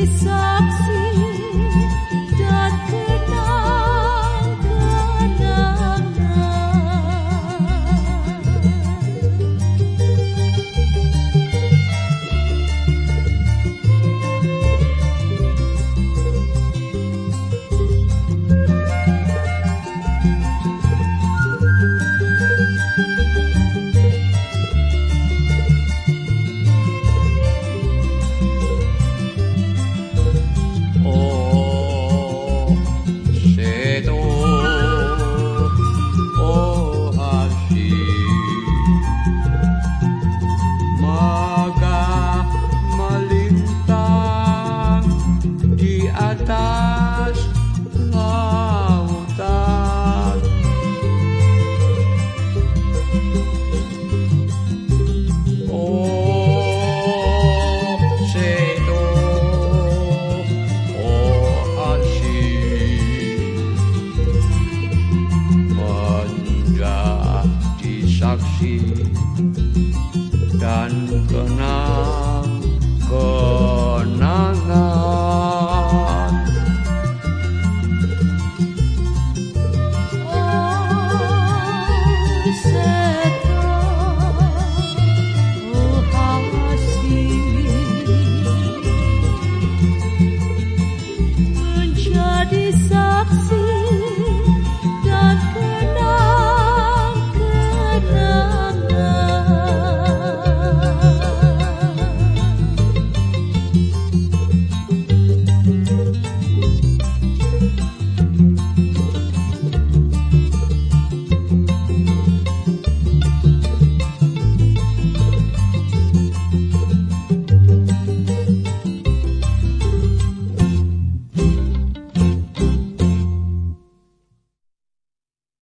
Lisa. κρατάς να ουδάς. Saksi dan kenal